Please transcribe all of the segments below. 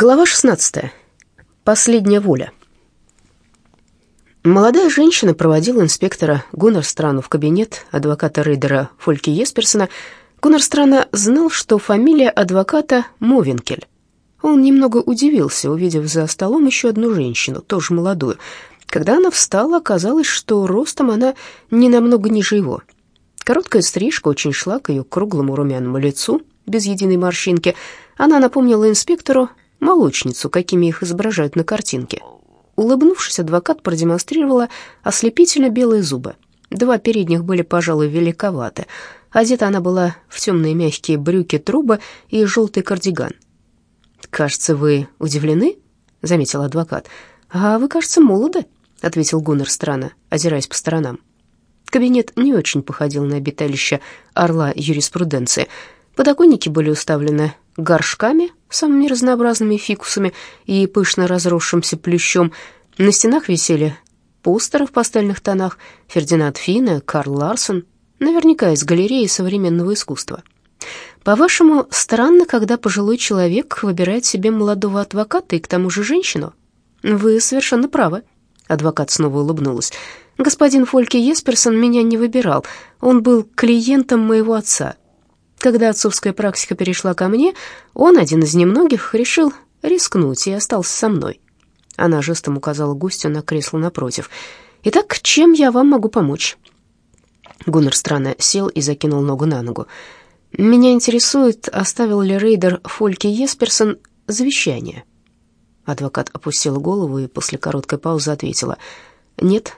Глава 16. Последняя воля. Молодая женщина проводила инспектора Гуннерстрана в кабинет адвоката рейдера Фольки Есперсона. Гуннерстрана знал, что фамилия адвоката Мовенкель. Он немного удивился, увидев за столом еще одну женщину, тоже молодую. Когда она встала, оказалось, что ростом она не намного ниже его. Короткая стрижка очень шла к ее круглому румяному лицу, без единой морщинки. Она напомнила инспектору молочницу, какими их изображают на картинке. Улыбнувшись, адвокат продемонстрировала ослепительно белые зубы. Два передних были, пожалуй, великоваты. Одета она была в темные мягкие брюки-трубы и желтый кардиган. «Кажется, вы удивлены?» — заметил адвокат. «А вы, кажется, молоды», — ответил Гуннер странно, озираясь по сторонам. Кабинет не очень походил на обиталище орла юриспруденции. Подоконники были уставлены горшками, самыми разнообразными фикусами и пышно разросшимся плющом. На стенах висели постеры в пастельных тонах Фердинанд Финне, Карл Ларсон, наверняка из галереи современного искусства. По-вашему, странно, когда пожилой человек выбирает себе молодого адвоката и к тому же женщину? Вы совершенно правы. Адвокат снова улыбнулась. Господин Фольке Есперсон меня не выбирал. Он был клиентом моего отца. Когда отцовская практика перешла ко мне, он, один из немногих, решил рискнуть и остался со мной. Она жестом указала гостю на кресло напротив. «Итак, чем я вам могу помочь?» Гуннер странно сел и закинул ногу на ногу. «Меня интересует, оставил ли рейдер Фольки Есперсон завещание?» Адвокат опустила голову и после короткой паузы ответила. «Нет».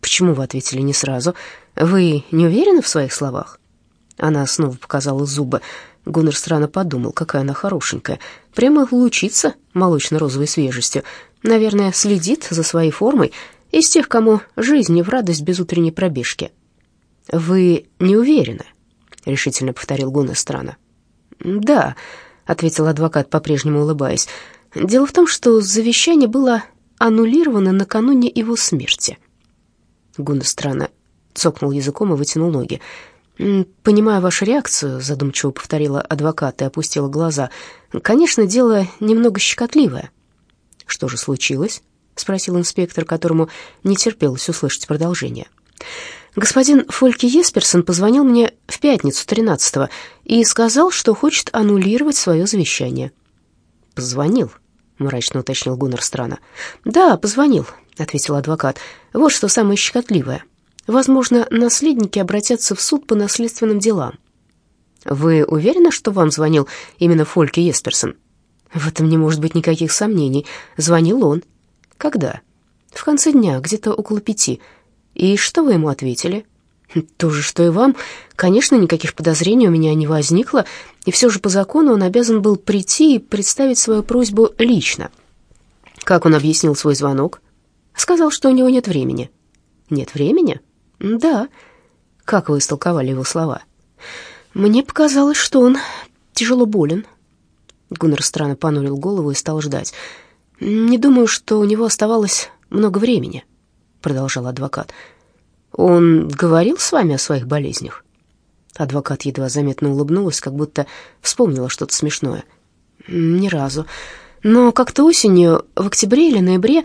«Почему вы ответили не сразу? Вы не уверены в своих словах?» Она снова показала зубы. Гуннер странно подумал, какая она хорошенькая. Прямо лучится молочно-розовой свежестью. Наверное, следит за своей формой. Из тех, кому жизнь не в радость без утренней пробежки. «Вы не уверены?» — решительно повторил Гуннер странно. «Да», — ответил адвокат, по-прежнему улыбаясь. «Дело в том, что завещание было аннулировано накануне его смерти». Гуннер странно цокнул языком и вытянул ноги. «Понимаю вашу реакцию», — задумчиво повторила адвокат и опустила глаза. «Конечно, дело немного щекотливое». «Что же случилось?» — спросил инспектор, которому не терпелось услышать продолжение. «Господин Фольке Есперсон позвонил мне в пятницу 13-го и сказал, что хочет аннулировать свое завещание». «Позвонил?» — мрачно уточнил Гуннер Страна. «Да, позвонил», — ответил адвокат. «Вот что самое щекотливое. Возможно, наследники обратятся в суд по наследственным делам. Вы уверены, что вам звонил именно Фольке Есперсон? В этом не может быть никаких сомнений. Звонил он. Когда? В конце дня, где-то около пяти. И что вы ему ответили? То же, что и вам. Конечно, никаких подозрений у меня не возникло, и все же по закону он обязан был прийти и представить свою просьбу лично. Как он объяснил свой звонок? Сказал, что у него нет времени. Нет времени? «Да». «Как вы истолковали его слова?» «Мне показалось, что он тяжело болен». Гуннер странно понурил голову и стал ждать. «Не думаю, что у него оставалось много времени», — продолжал адвокат. «Он говорил с вами о своих болезнях?» Адвокат едва заметно улыбнулась, как будто вспомнила что-то смешное. «Ни разу. Но как-то осенью, в октябре или ноябре,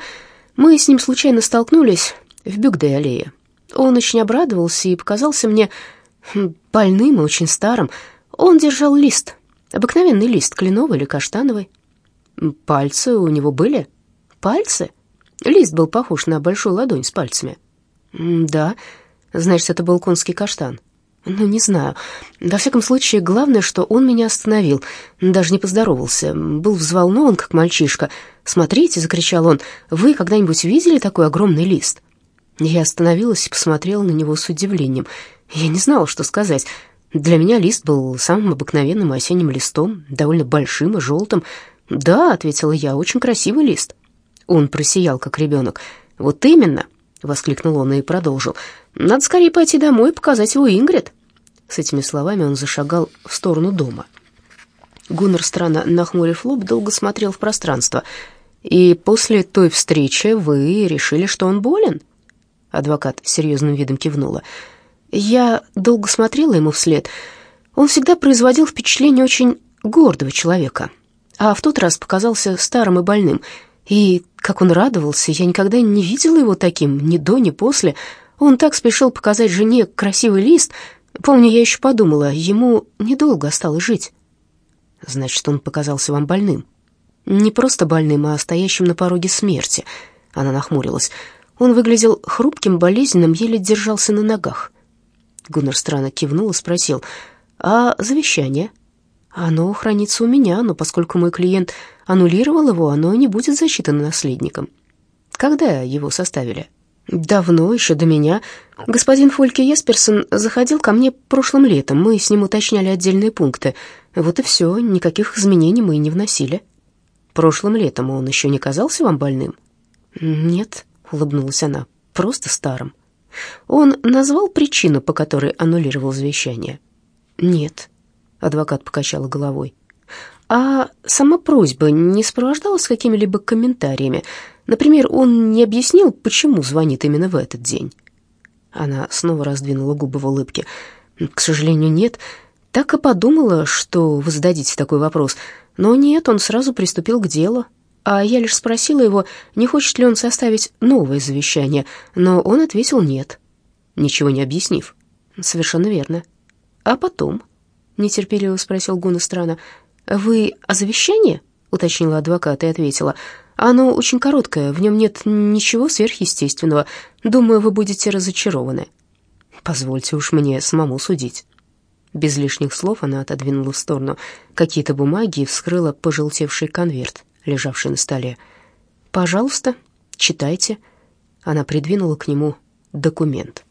мы с ним случайно столкнулись в Бюгде-аллее. Он очень обрадовался и показался мне хм, больным и очень старым. Он держал лист, обыкновенный лист, кленовый или каштановый. Пальцы у него были? Пальцы? Лист был похож на большую ладонь с пальцами. Да, значит, это был конский каштан. Ну, не знаю. Во всяком случае, главное, что он меня остановил, даже не поздоровался. Был взволнован, как мальчишка. «Смотрите», — закричал он, — «вы когда-нибудь видели такой огромный лист?» Я остановилась и посмотрела на него с удивлением. Я не знала, что сказать. Для меня лист был самым обыкновенным осенним листом, довольно большим и желтым. «Да», — ответила я, — «очень красивый лист». Он просиял, как ребенок. «Вот именно», — воскликнул он и продолжил. «Надо скорее пойти домой и показать его Ингрид». С этими словами он зашагал в сторону дома. Гуннер, странно нахмурив лоб, долго смотрел в пространство. «И после той встречи вы решили, что он болен?» Адвокат серьезным видом кивнула. Я долго смотрела ему вслед. Он всегда производил впечатление очень гордого человека. а в тот раз показался старым и больным. И как он радовался, я никогда не видела его таким, ни до, ни после. Он так спешил показать жене красивый лист. Помню, я еще подумала, ему недолго осталось жить. Значит, он показался вам больным. Не просто больным, а стоящим на пороге смерти. Она нахмурилась. Он выглядел хрупким, болезненным, еле держался на ногах. Гуннар странно кивнул и спросил, «А завещание?» «Оно хранится у меня, но поскольку мой клиент аннулировал его, оно не будет засчитано наследником». «Когда его составили?» «Давно, еще до меня. Господин Фольке Есперсон заходил ко мне прошлым летом. Мы с ним уточняли отдельные пункты. Вот и все, никаких изменений мы не вносили». «Прошлым летом он еще не казался вам больным?» «Нет», — улыбнулась она, — «просто старым». «Он назвал причину, по которой аннулировал завещание?» «Нет», — адвокат покачала головой. «А сама просьба не сопровождалась какими-либо комментариями?» Например, он не объяснил, почему звонит именно в этот день. Она снова раздвинула губы в улыбке. «К сожалению, нет. Так и подумала, что вы зададите такой вопрос. Но нет, он сразу приступил к делу. А я лишь спросила его, не хочет ли он составить новое завещание, но он ответил «нет», ничего не объяснив. «Совершенно верно». «А потом?» — нетерпеливо спросил Страна. «Вы о завещании?» — уточнила адвокат и ответила — оно очень короткое, в нем нет ничего сверхъестественного. Думаю, вы будете разочарованы. Позвольте уж мне самому судить». Без лишних слов она отодвинула в сторону какие-то бумаги и вскрыла пожелтевший конверт, лежавший на столе. «Пожалуйста, читайте». Она придвинула к нему документ.